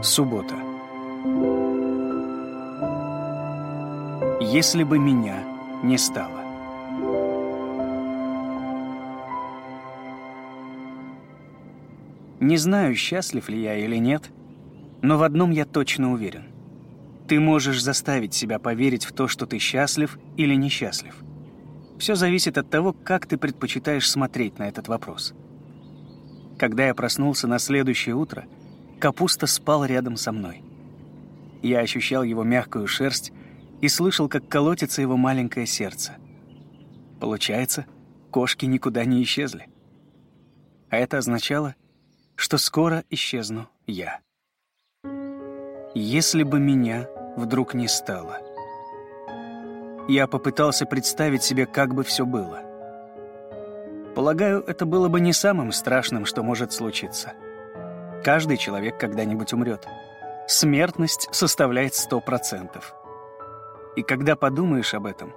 Суббота. Если бы меня не стало. Не знаю, счастлив ли я или нет, но в одном я точно уверен. Ты можешь заставить себя поверить в то, что ты счастлив или несчастлив. Все зависит от того, как ты предпочитаешь смотреть на этот вопрос. Когда я проснулся на следующее утро, капуста спал рядом со мной. Я ощущал его мягкую шерсть и слышал, как колотится его маленькое сердце. Получается, кошки никуда не исчезли. А это означало, что скоро исчезну я. Если бы меня вдруг не стало. Я попытался представить себе, как бы все было. Полагаю, это было бы не самым страшным, что может случиться. Каждый человек когда-нибудь умрет. Смертность составляет сто процентов. И когда подумаешь об этом,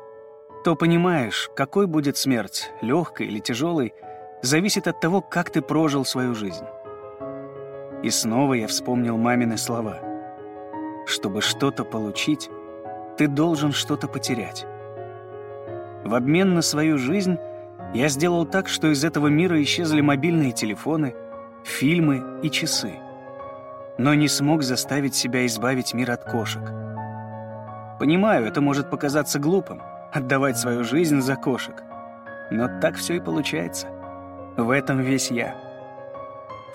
то понимаешь, какой будет смерть, легкой или тяжелой, зависит от того, как ты прожил свою жизнь. И снова я вспомнил мамины слова — чтобы что-то получить, ты должен что-то потерять. В обмен на свою жизнь я сделал так, что из этого мира исчезли мобильные телефоны, фильмы и часы. Но не смог заставить себя избавить мир от кошек. Понимаю, это может показаться глупым — отдавать свою жизнь за кошек. Но так все и получается. В этом весь я.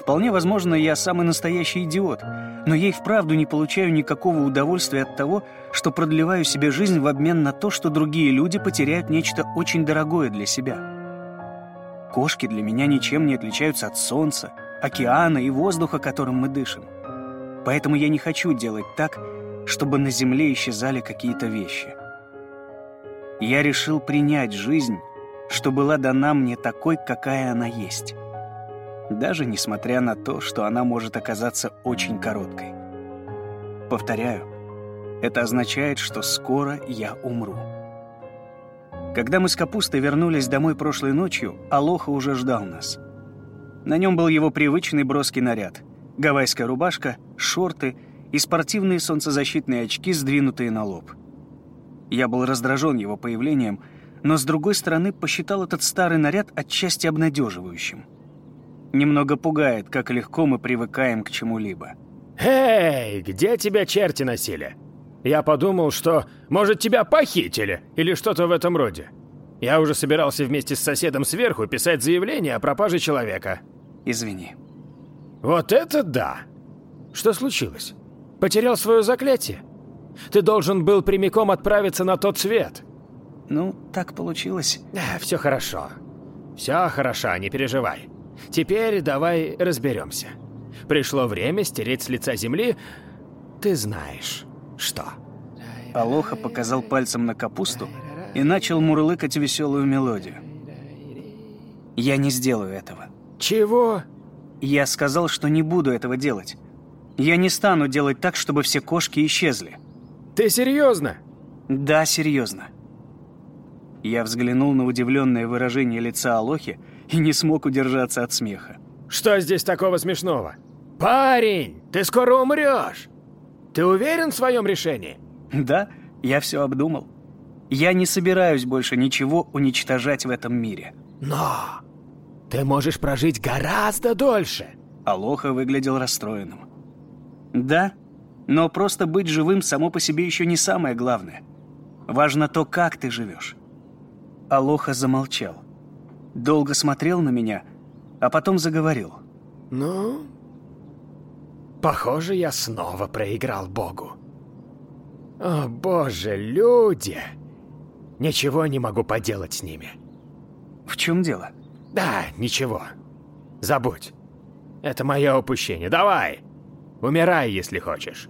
Вполне возможно, я самый настоящий идиот, но я и вправду не получаю никакого удовольствия от того, что продлеваю себе жизнь в обмен на то, что другие люди потеряют нечто очень дорогое для себя. Кошки для меня ничем не отличаются от солнца, океана и воздуха, которым мы дышим. Поэтому я не хочу делать так, чтобы на земле исчезали какие-то вещи. Я решил принять жизнь, что была дана мне такой, какая она есть даже несмотря на то, что она может оказаться очень короткой. Повторяю, это означает, что скоро я умру. Когда мы с Капустой вернулись домой прошлой ночью, Алоха уже ждал нас. На нем был его привычный броский наряд. Гавайская рубашка, шорты и спортивные солнцезащитные очки, сдвинутые на лоб. Я был раздражен его появлением, но, с другой стороны, посчитал этот старый наряд отчасти обнадеживающим — Немного пугает, как легко мы привыкаем к чему-либо. «Эй, где тебя черти носили? Я подумал, что, может, тебя похитили или что-то в этом роде. Я уже собирался вместе с соседом сверху писать заявление о пропаже человека». «Извини». «Вот это да! Что случилось? Потерял свое заклятие? Ты должен был прямиком отправиться на тот свет». «Ну, так получилось». А, «Все хорошо. Все хорошо, не переживай. Теперь давай разберемся. Пришло время стереть с лица земли... Ты знаешь, что. Алоха показал пальцем на капусту и начал мурлыкать веселую мелодию. Я не сделаю этого. Чего? Я сказал, что не буду этого делать. Я не стану делать так, чтобы все кошки исчезли. Ты серьезно? Да, серьезно. Я взглянул на удивленное выражение лица Алохи и не смог удержаться от смеха. «Что здесь такого смешного? Парень, ты скоро умрешь! Ты уверен в своем решении?» «Да, я все обдумал. Я не собираюсь больше ничего уничтожать в этом мире». «Но ты можешь прожить гораздо дольше!» Алоха выглядел расстроенным. «Да, но просто быть живым само по себе еще не самое главное. Важно то, как ты живешь». Алоха замолчал долго смотрел на меня, а потом заговорил. «Ну, похоже, я снова проиграл Богу. О, боже, люди! Ничего не могу поделать с ними». «В чем дело?» «Да, ничего. Забудь. Это мое упущение. Давай, умирай, если хочешь».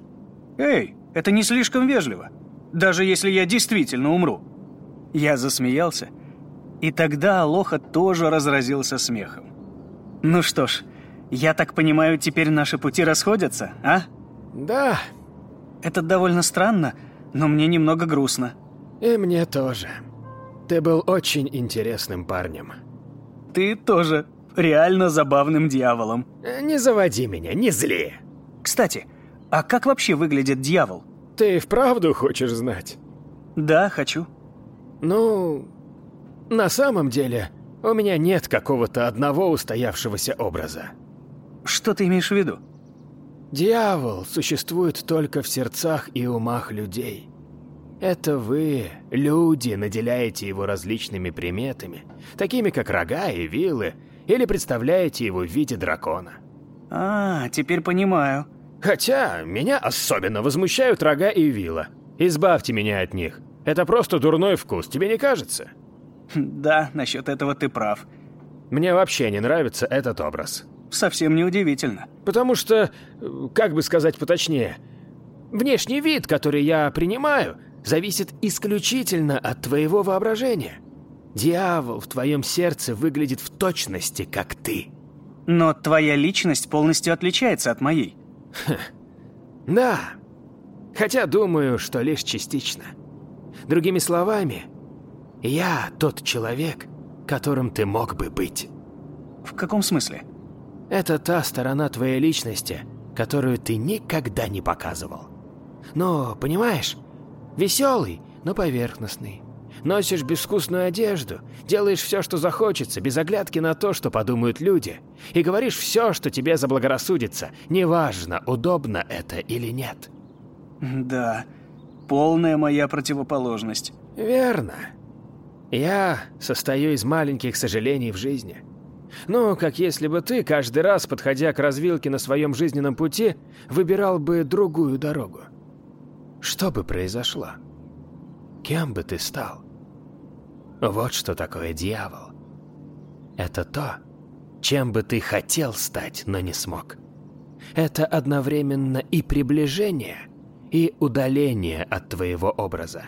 «Эй, это не слишком вежливо. Даже если я действительно умру». Я засмеялся, и тогда Алоха тоже разразился смехом. «Ну что ж, я так понимаю, теперь наши пути расходятся, а?» «Да». «Это довольно странно, но мне немного грустно». «И мне тоже. Ты был очень интересным парнем». «Ты тоже реально забавным дьяволом». Не заводи меня, не зли. «Кстати, А как вообще выглядит дьявол? Ты вправду хочешь знать? Да, хочу. Ну, на самом деле, у меня нет какого-то одного устоявшегося образа. Что ты имеешь в виду? Дьявол существует только в сердцах и умах людей. Это вы, люди, наделяете его различными приметами, такими как рога и вилы, или представляете его в виде дракона. А, теперь понимаю. Хотя меня особенно возмущают рога и вилла. Избавьте меня от них. Это просто дурной вкус, тебе не кажется? Да, насчет этого ты прав. Мне вообще не нравится этот образ. Совсем неудивительно. Потому что, как бы сказать поточнее, внешний вид, который я принимаю, зависит исключительно от твоего воображения. Дьявол в твоем сердце выглядит в точности, как ты. Но твоя личность полностью отличается от моей. Ха. Да, хотя думаю, что лишь частично. Другими словами, я тот человек, которым ты мог бы быть. В каком смысле? Это та сторона твоей личности, которую ты никогда не показывал. Но, понимаешь, веселый, но поверхностный. Носишь безвкусную одежду, делаешь все, что захочется, без оглядки на то, что подумают люди, и говоришь все, что тебе заблагорассудится, неважно, удобно это или нет. Да, полная моя противоположность. Верно. Я состою из маленьких сожалений в жизни. Ну, как если бы ты, каждый раз, подходя к развилке на своем жизненном пути, выбирал бы другую дорогу. Что бы произошло? Кем бы ты стал? Вот что такое дьявол. Это то, чем бы ты хотел стать, но не смог. Это одновременно и приближение, и удаление от твоего образа.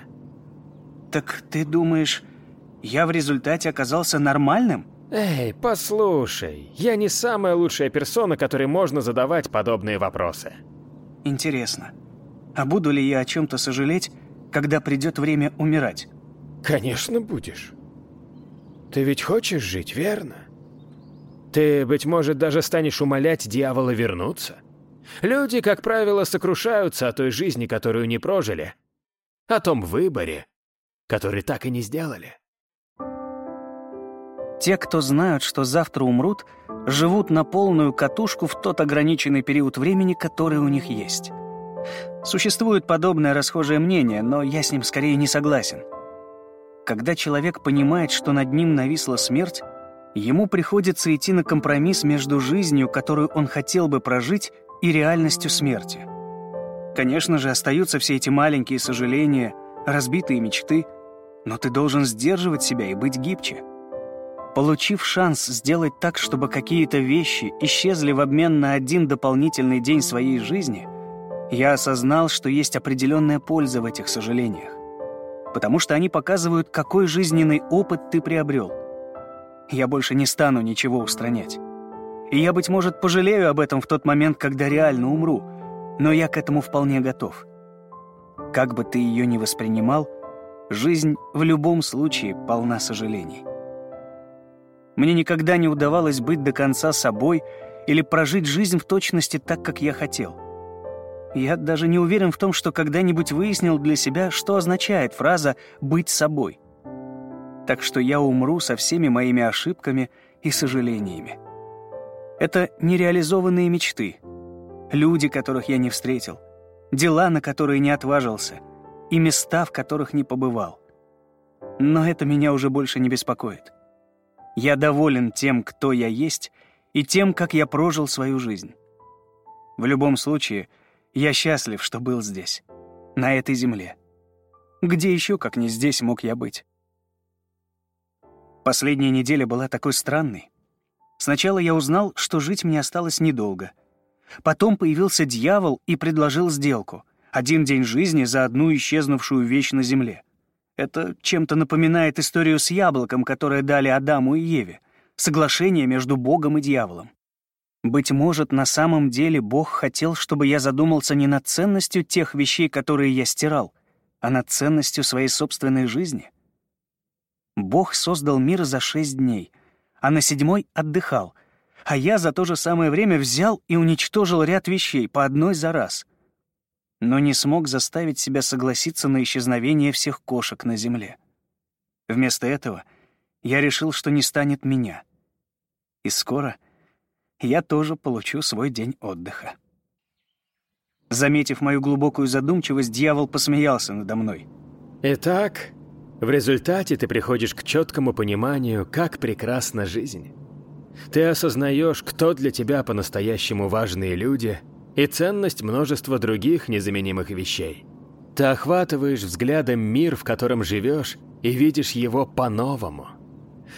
Так ты думаешь, я в результате оказался нормальным? Эй, послушай, я не самая лучшая персона, которой можно задавать подобные вопросы. Интересно, а буду ли я о чем-то сожалеть, когда придет время умирать? Конечно, будешь. Ты ведь хочешь жить, верно? Ты, быть может, даже станешь умолять дьявола вернуться? Люди, как правило, сокрушаются о той жизни, которую не прожили, о том выборе, который так и не сделали. Те, кто знают, что завтра умрут, живут на полную катушку в тот ограниченный период времени, который у них есть. Существует подобное расхожее мнение, но я с ним скорее не согласен. Когда человек понимает, что над ним нависла смерть, ему приходится идти на компромисс между жизнью, которую он хотел бы прожить, и реальностью смерти. Конечно же, остаются все эти маленькие сожаления, разбитые мечты, но ты должен сдерживать себя и быть гибче. Получив шанс сделать так, чтобы какие-то вещи исчезли в обмен на один дополнительный день своей жизни, я осознал, что есть определенная польза в этих сожалениях. Потому что они показывают, какой жизненный опыт ты приобрел. Я больше не стану ничего устранять. И я, быть может, пожалею об этом в тот момент, когда реально умру, но я к этому вполне готов. Как бы ты ее ни воспринимал, жизнь в любом случае полна сожалений. Мне никогда не удавалось быть до конца собой или прожить жизнь в точности так, как я хотел. Я даже не уверен в том, что когда-нибудь выяснил для себя, что означает фраза «быть собой». Так что я умру со всеми моими ошибками и сожалениями. Это нереализованные мечты, люди, которых я не встретил, дела, на которые не отважился, и места, в которых не побывал. Но это меня уже больше не беспокоит. Я доволен тем, кто я есть, и тем, как я прожил свою жизнь. В любом случае, я счастлив, что был здесь, на этой земле. Где еще, как не здесь, мог я быть? Последняя неделя была такой странной. Сначала я узнал, что жить мне осталось недолго. Потом появился дьявол и предложил сделку. Один день жизни за одну исчезнувшую вещь на земле. Это чем-то напоминает историю с яблоком, которое дали Адаму и Еве. Соглашение между Богом и дьяволом. Быть может, на самом деле Бог хотел, чтобы я задумался не над ценностью тех вещей, которые я стирал, а над ценностью своей собственной жизни. Бог создал мир за шесть дней, а на седьмой отдыхал, а я за то же самое время взял и уничтожил ряд вещей по одной за раз. но не смог заставить себя согласиться на исчезновение всех кошек на Земле. Вместо этого я решил, что не станет меня. И скоро я тоже получу свой день отдыха. Заметив мою глубокую задумчивость, дьявол посмеялся надо мной. «Итак, в результате ты приходишь к четкому пониманию, как прекрасна жизнь. Ты осознаешь, кто для тебя по-настоящему важные люди и ценность множества других незаменимых вещей. Ты охватываешь взглядом мир, в котором живешь, и видишь его по-новому.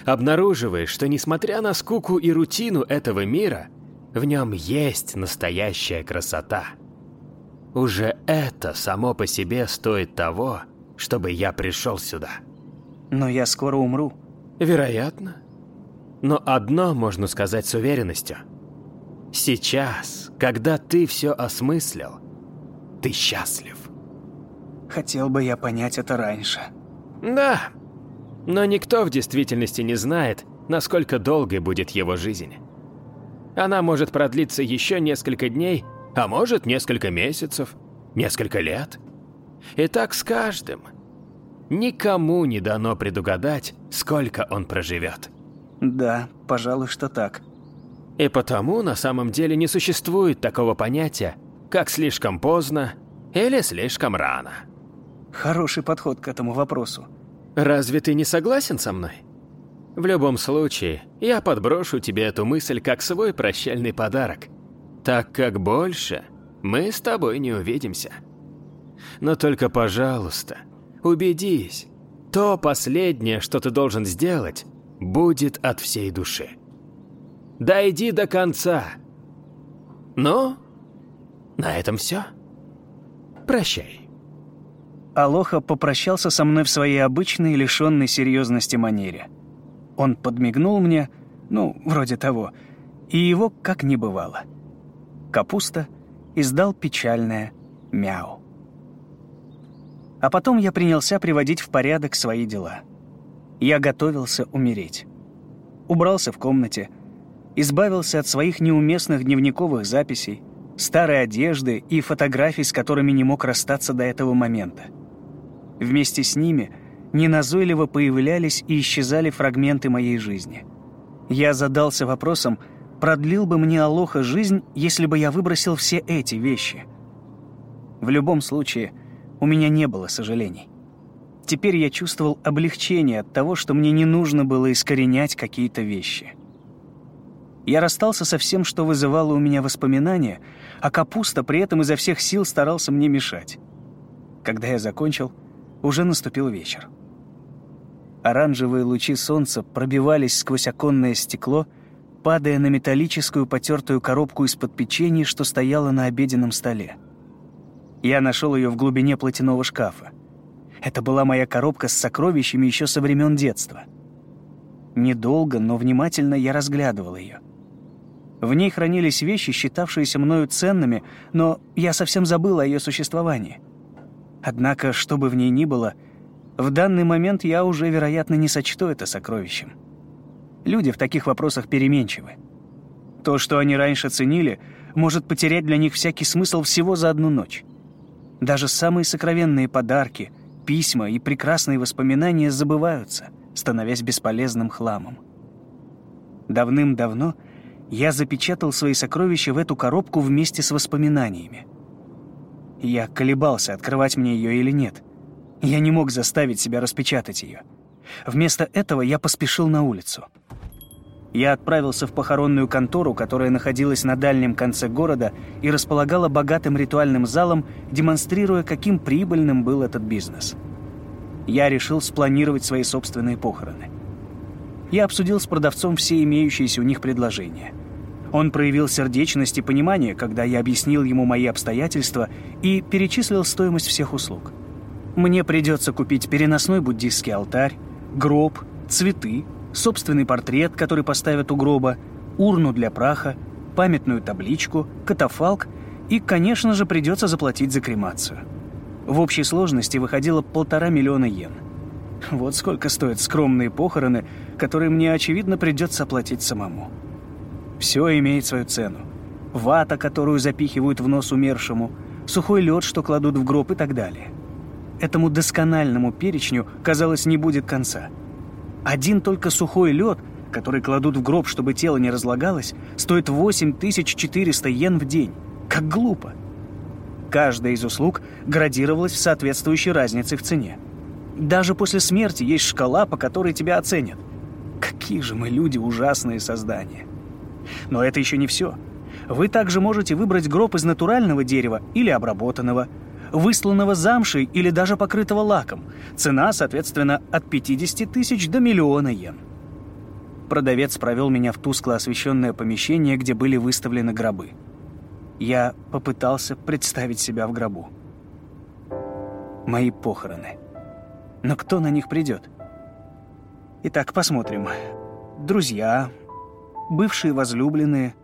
Обнаруживаешь, что несмотря на скуку и рутину этого мира, в нем есть настоящая красота. Уже это само по себе стоит того, чтобы я пришел сюда. Но я скоро умру. Вероятно. Но одно можно сказать с уверенностью. Сейчас, когда ты все осмыслил, ты счастлив. Хотел бы я понять это раньше. Да, но никто в действительности не знает, насколько долгой будет его жизнь. Она может продлиться еще несколько дней, а может несколько месяцев, несколько лет. И так с каждым. Никому не дано предугадать, сколько он проживет. Да, пожалуй, что так. И потому на самом деле не существует такого понятия, как слишком поздно или слишком рано. Хороший подход к этому вопросу. Разве ты не согласен со мной? В любом случае, я подброшу тебе эту мысль как свой прощальный подарок, так как больше мы с тобой не увидимся. Но только, пожалуйста, убедись, то последнее, что ты должен сделать, будет от всей души. Дойди до конца. Ну, на этом все. Прощай. Алоха попрощался со мной в своей обычной, лишенной серьезности манере. Он подмигнул мне, ну, вроде того, и его как не бывало. Капуста издал печальное «мяу». А потом я принялся приводить в порядок свои дела. Я готовился умереть. Убрался в комнате, избавился от своих неуместных дневниковых записей, старой одежды и фотографий, с которыми не мог расстаться до этого момента. Вместе с ними неназойливо появлялись и исчезали фрагменты моей жизни. Я задался вопросом, продлил бы мне Алоха жизнь, если бы я выбросил все эти вещи. В любом случае, у меня не было сожалений. Теперь я чувствовал облегчение от того, что мне не нужно было искоренять какие-то вещи. Я расстался со всем, что вызывало у меня воспоминания, а капуста при этом изо всех сил старался мне мешать. Когда я закончил, уже наступил вечер. Оранжевые лучи солнца пробивались сквозь оконное стекло, падая на металлическую потертую коробку из-под печенья, что стояла на обеденном столе. Я нашел ее в глубине платяного шкафа. Это была моя коробка с сокровищами еще со времен детства. Недолго, но внимательно я разглядывал ее. В ней хранились вещи, считавшиеся мною ценными, но я совсем забыл о ее существовании. Однако, что бы в ней ни было, в данный момент я уже, вероятно, не сочту это сокровищем. Люди в таких вопросах переменчивы. То, что они раньше ценили, может потерять для них всякий смысл всего за одну ночь. Даже самые сокровенные подарки, письма и прекрасные воспоминания забываются, становясь бесполезным хламом. Давным-давно я запечатал свои сокровища в эту коробку вместе с воспоминаниями. Я колебался, открывать мне ее или нет. Я не мог заставить себя распечатать ее. Вместо этого я поспешил на улицу. Я отправился в похоронную контору, которая находилась на дальнем конце города и располагала богатым ритуальным залом, демонстрируя, каким прибыльным был этот бизнес. Я решил спланировать свои собственные похороны. Я обсудил с продавцом все имеющиеся у них предложения. Он проявил сердечность и понимание, когда я объяснил ему мои обстоятельства и перечислил стоимость всех услуг. Мне придется купить переносной буддийский алтарь, гроб, цветы, собственный портрет, который поставят у гроба, урну для праха, памятную табличку, катафалк и, конечно же, придется заплатить за кремацию. В общей сложности выходило полтора миллиона йен. Вот сколько стоят скромные похороны, которые мне, очевидно, придется оплатить самому. Все имеет свою цену. Вата, которую запихивают в нос умершему, сухой лед, что кладут в гроб и так далее. Этому доскональному перечню, казалось, не будет конца. Один только сухой лед, который кладут в гроб, чтобы тело не разлагалось, стоит 8400 йен в день. Как глупо. Каждая из услуг градировалась в соответствующей разнице в цене. Даже после смерти есть шкала, по которой тебя оценят. Какие же мы люди ужасные создания. Но это еще не все. Вы также можете выбрать гроб из натурального дерева или обработанного, высланного замшей или даже покрытого лаком. Цена, соответственно, от 50 тысяч до миллиона йен. Продавец провел меня в тускло освещенное помещение, где были выставлены гробы. Я попытался представить себя в гробу. Мои похороны. Но кто на них придет? Итак, посмотрим. Друзья, бывшие возлюбленные,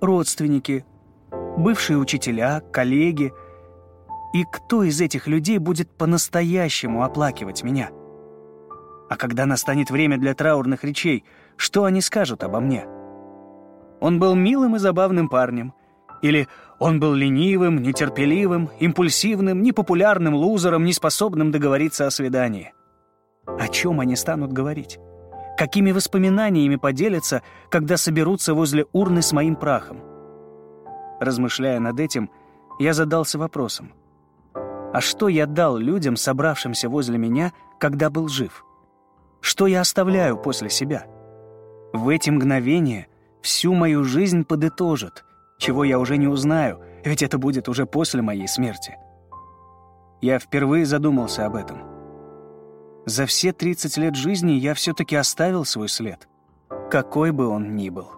родственники, бывшие учителя, коллеги. И кто из этих людей будет по-настоящему оплакивать меня? А когда настанет время для траурных речей, что они скажут обо мне? Он был милым и забавным парнем. Или он был ленивым, нетерпеливым, импульсивным, непопулярным лузером, неспособным договориться о свидании. О чем они станут говорить? Какими воспоминаниями поделятся, когда соберутся возле урны с моим прахом? Размышляя над этим, я задался вопросом. А что я дал людям, собравшимся возле меня, когда был жив? Что я оставляю после себя? В эти мгновения всю мою жизнь подытожат, чего я уже не узнаю, ведь это будет уже после моей смерти. Я впервые задумался об этом — за все 30 лет жизни я все-таки оставил свой след, какой бы он ни был.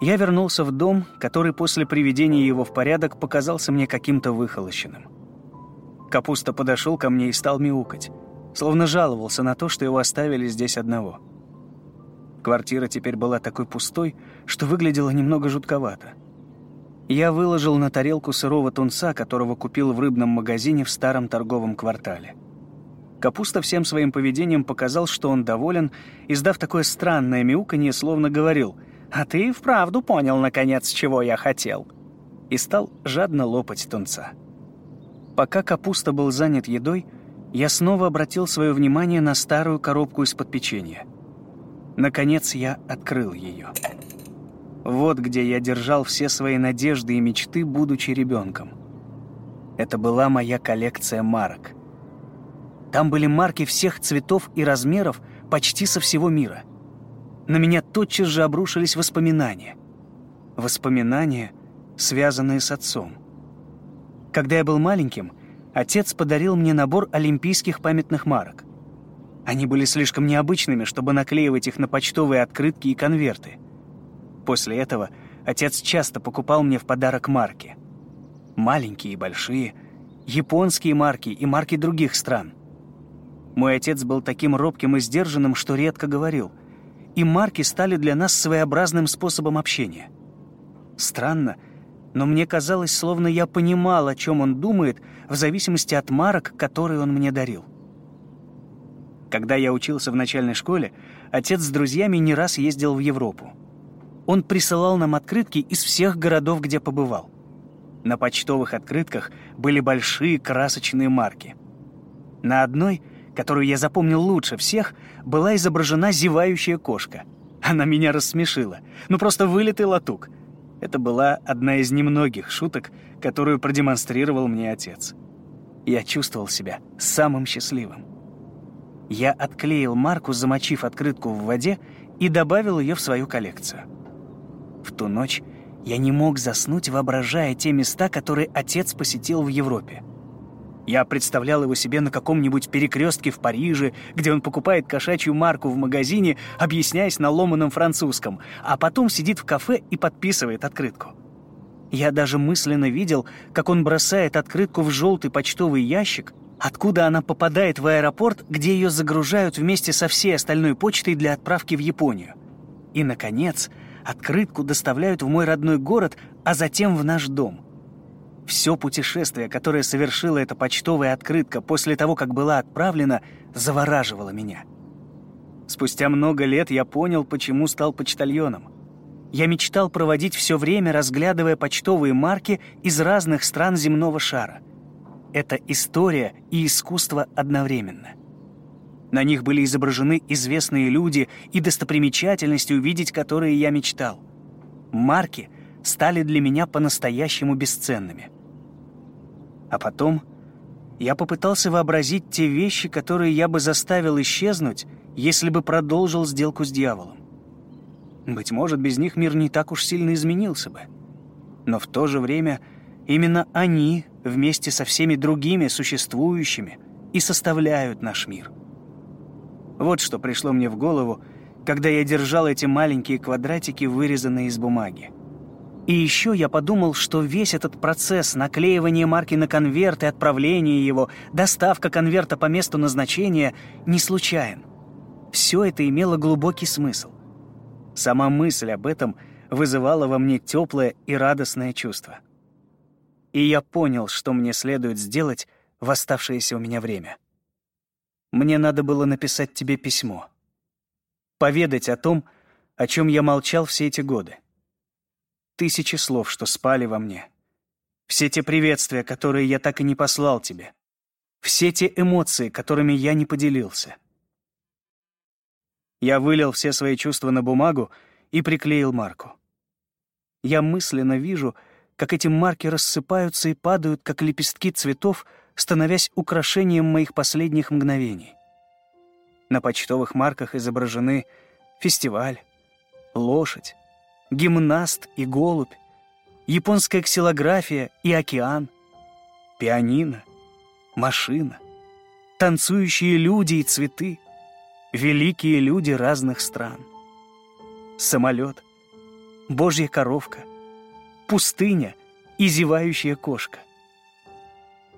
Я вернулся в дом, который после приведения его в порядок показался мне каким-то выхолощенным. Капуста подошел ко мне и стал мяукать, словно жаловался на то, что его оставили здесь одного. Квартира теперь была такой пустой, что выглядела немного жутковато. Я выложил на тарелку сырого тунца, которого купил в рыбном магазине в старом торговом квартале. Капуста всем своим поведением показал, что он доволен, издав такое странное мяуканье, словно говорил «А ты вправду понял, наконец, чего я хотел», и стал жадно лопать тунца. Пока Капуста был занят едой, я снова обратил свое внимание на старую коробку из-под печенья. Наконец я открыл ее. Вот где я держал все свои надежды и мечты, будучи ребенком. Это была моя коллекция марок — там были марки всех цветов и размеров почти со всего мира. На меня тотчас же обрушились воспоминания. Воспоминания, связанные с отцом. Когда я был маленьким, отец подарил мне набор олимпийских памятных марок. Они были слишком необычными, чтобы наклеивать их на почтовые открытки и конверты. После этого отец часто покупал мне в подарок марки. Маленькие и большие, японские марки и марки других стран. Мой отец был таким робким и сдержанным, что редко говорил. И марки стали для нас своеобразным способом общения. Странно, но мне казалось, словно я понимал, о чем он думает, в зависимости от марок, которые он мне дарил. Когда я учился в начальной школе, отец с друзьями не раз ездил в Европу. Он присылал нам открытки из всех городов, где побывал. На почтовых открытках были большие красочные марки. На одной которую я запомнил лучше всех, была изображена зевающая кошка. Она меня рассмешила. Ну просто вылитый латук. Это была одна из немногих шуток, которую продемонстрировал мне отец. Я чувствовал себя самым счастливым. Я отклеил марку, замочив открытку в воде, и добавил ее в свою коллекцию. В ту ночь я не мог заснуть, воображая те места, которые отец посетил в Европе. Я представлял его себе на каком-нибудь перекрестке в Париже, где он покупает кошачью марку в магазине, объясняясь на ломаном французском, а потом сидит в кафе и подписывает открытку. Я даже мысленно видел, как он бросает открытку в желтый почтовый ящик, откуда она попадает в аэропорт, где ее загружают вместе со всей остальной почтой для отправки в Японию. И, наконец, открытку доставляют в мой родной город, а затем в наш дом — все путешествие, которое совершила эта почтовая открытка после того, как была отправлена, завораживало меня. Спустя много лет я понял, почему стал почтальоном. я мечтал проводить все время, разглядывая почтовые марки из разных стран земного шара. Это история и искусство одновременно. На них были изображены известные люди и достопримечательности, увидеть которые я мечтал. Марки стали для меня по-настоящему бесценными. А потом я попытался вообразить те вещи, которые я бы заставил исчезнуть, если бы продолжил сделку с дьяволом. Быть может, без них мир не так уж сильно изменился бы. Но в то же время именно они, вместе со всеми другими существующими, и составляют наш мир. Вот что пришло мне в голову, когда я держал эти маленькие квадратики, вырезанные из бумаги. И еще я подумал, что весь этот процесс наклеивания марки на конверт и отправления его, доставка конверта по месту назначения не случайен. Все это имело глубокий смысл. Сама мысль об этом вызывала во мне теплое и радостное чувство. И я понял, что мне следует сделать в оставшееся у меня время. Мне надо было написать тебе письмо. Поведать о том, о чем я молчал все эти годы. Тысячи слов, что спали во мне. Все те приветствия, которые я так и не послал тебе. Все те эмоции, которыми я не поделился — я вылил все свои чувства на бумагу и приклеил марку. Я мысленно вижу, как эти марки рассыпаются и падают, как лепестки цветов, становясь украшением моих последних мгновений. На почтовых марках изображены фестиваль, лошадь, гимнаст и голубь, японская ксилография и океан, пианино, машина, танцующие люди и цветы — великие люди разных стран. Самолет, божья коровка, пустыня и зевающая кошка.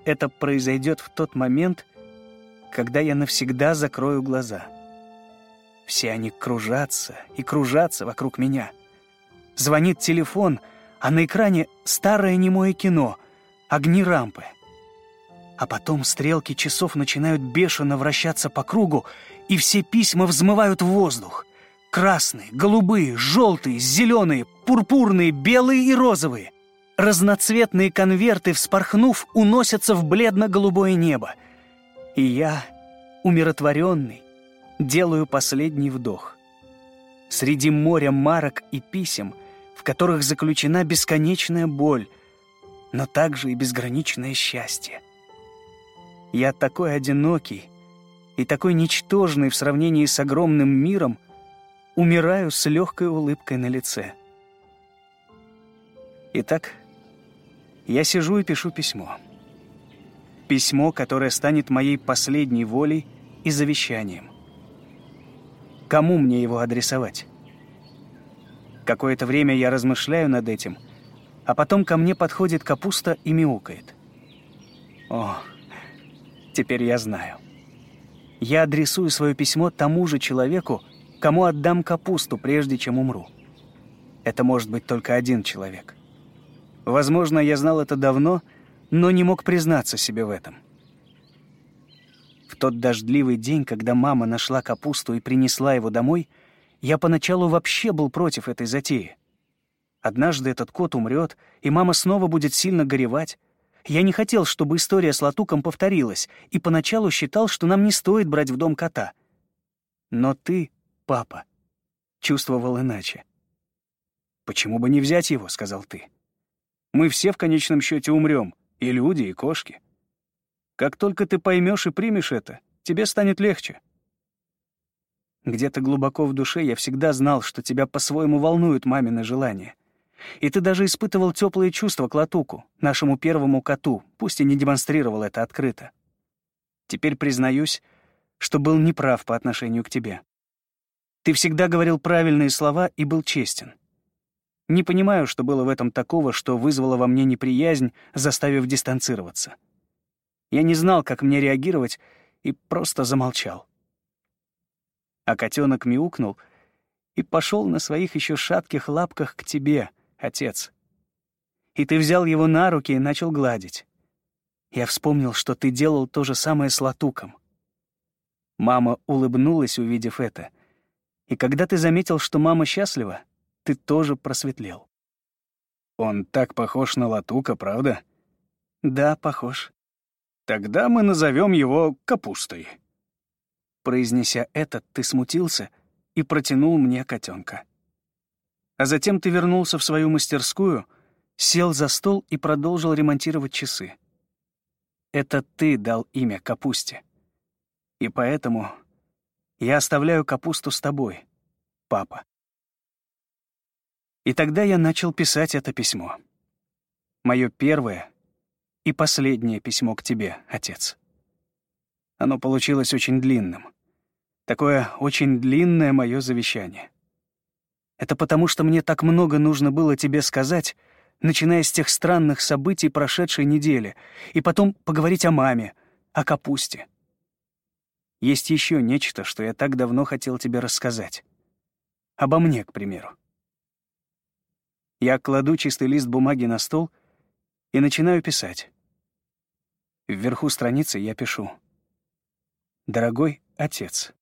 Это произойдет в тот момент, когда я навсегда закрою глаза. Все они кружатся и кружатся вокруг меня. Звонит телефон, а на экране старое немое кино, огни рампы. А потом стрелки часов начинают бешено вращаться по кругу, и все письма взмывают в воздух. Красные, голубые, желтые, зеленые, пурпурные, белые и розовые. Разноцветные конверты, вспорхнув, уносятся в бледно-голубое небо. И я, умиротворенный, делаю последний вдох. Среди моря марок и писем, в которых заключена бесконечная боль, но также и безграничное счастье. Я такой одинокий, и такой ничтожный в сравнении с огромным миром, умираю с легкой улыбкой на лице. Итак, я сижу и пишу письмо. Письмо, которое станет моей последней волей и завещанием. Кому мне его адресовать? Какое-то время я размышляю над этим, а потом ко мне подходит капуста и мяукает. О, теперь я знаю я адресую свое письмо тому же человеку, кому отдам капусту, прежде чем умру. Это может быть только один человек. Возможно, я знал это давно, но не мог признаться себе в этом. В тот дождливый день, когда мама нашла капусту и принесла его домой, я поначалу вообще был против этой затеи. Однажды этот кот умрет, и мама снова будет сильно горевать, я не хотел, чтобы история с Латуком повторилась, и поначалу считал, что нам не стоит брать в дом кота. Но ты, папа, чувствовал иначе. «Почему бы не взять его?» — сказал ты. «Мы все в конечном счете умрем, и люди, и кошки. Как только ты поймешь и примешь это, тебе станет легче». Где-то глубоко в душе я всегда знал, что тебя по-своему волнуют мамины желания. И ты даже испытывал теплые чувства к Латуку, нашему первому коту, пусть и не демонстрировал это открыто. Теперь признаюсь, что был неправ по отношению к тебе. Ты всегда говорил правильные слова и был честен. Не понимаю, что было в этом такого, что вызвало во мне неприязнь, заставив дистанцироваться. Я не знал, как мне реагировать, и просто замолчал. А котенок мяукнул и пошел на своих еще шатких лапках к тебе — отец. И ты взял его на руки и начал гладить. Я вспомнил, что ты делал то же самое с Латуком. Мама улыбнулась, увидев это. И когда ты заметил, что мама счастлива, ты тоже просветлел. Он так похож на Латука, правда? Да, похож. Тогда мы назовем его капустой. Произнеся это, ты смутился и протянул мне котенка. А затем ты вернулся в свою мастерскую, сел за стол и продолжил ремонтировать часы. Это ты дал имя капусте. И поэтому я оставляю капусту с тобой, папа. И тогда я начал писать это письмо. Мое первое и последнее письмо к тебе, отец. Оно получилось очень длинным. Такое очень длинное мое завещание. Это потому, что мне так много нужно было тебе сказать, начиная с тех странных событий прошедшей недели, и потом поговорить о маме, о капусте. Есть еще нечто, что я так давно хотел тебе рассказать. Обо мне, к примеру. Я кладу чистый лист бумаги на стол и начинаю писать. Вверху страницы я пишу. «Дорогой отец».